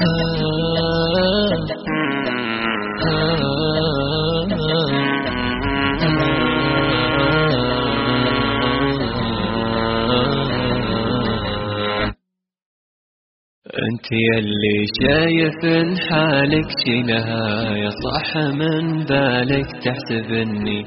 uh, uh, أنت يلي شايف حالك شي نهاية صح من بالك تحسب اني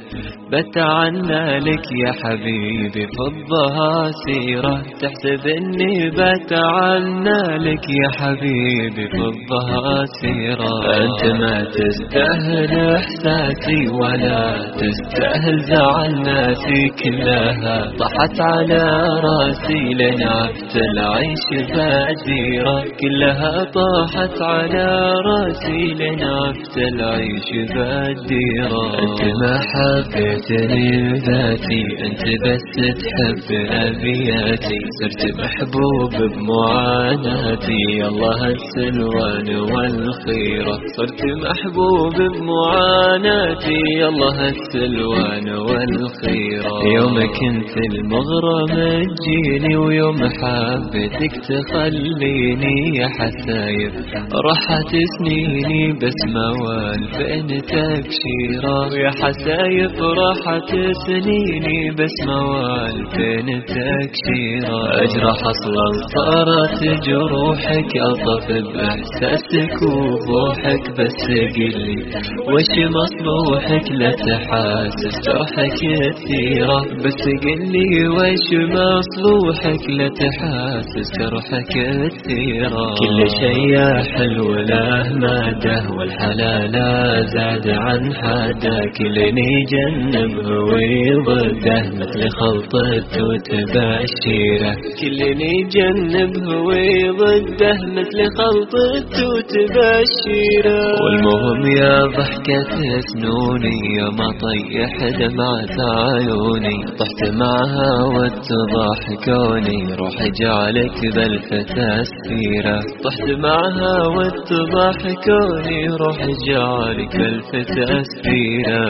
بتعنى لك يا حبيبي فضها سيرة تحسب اني بتعنى لك يا حبيبي فضها سيرة. أنت ما تستاهل احساسي ولا تستاهل زعل ناسي كلها طحت على راسي لنعفت العيش بازيرة كلها طاحت على راسي لنعفت العيش بالديرة أنت ما حبيتني ذاتي أنت بس تحب أبياتي. صرت محبوب بمعاناتي الله السلوان والخيرة صرت محبوب بمعاناتي الله السلوان والخيرة يوم كنت المغرم تجيني ويوم حبيتك تخليني. سنيني يا حسايب. راحت سنيني بس موال فين تبشيرة يا حسايب راحت سنيني بس موال فين تكشيرة اجرح أصلا صارت جروحك الطف باحساسك وبوحك بس قلي وش مصلوحك؟ لا تحاسس جرحك كثيرة. بس قلي وش مصلوحك؟ لا تحاسس جرحك كثيرة. كثيرا كل شيء حلو له مادة والحلال زاد عن حاده كل جنب ويضده مثل خلطة وتبشيره كل جنب ويضده مثل خلطة وتبشيره والمهم يا ضحكة سنوني يا ما طيح دمعة عيوني طحت معها وتضحكوني روح جعلك بالفتاة كثيرة طحت معها واتضح كوني روح جعلك الفتى سفيرة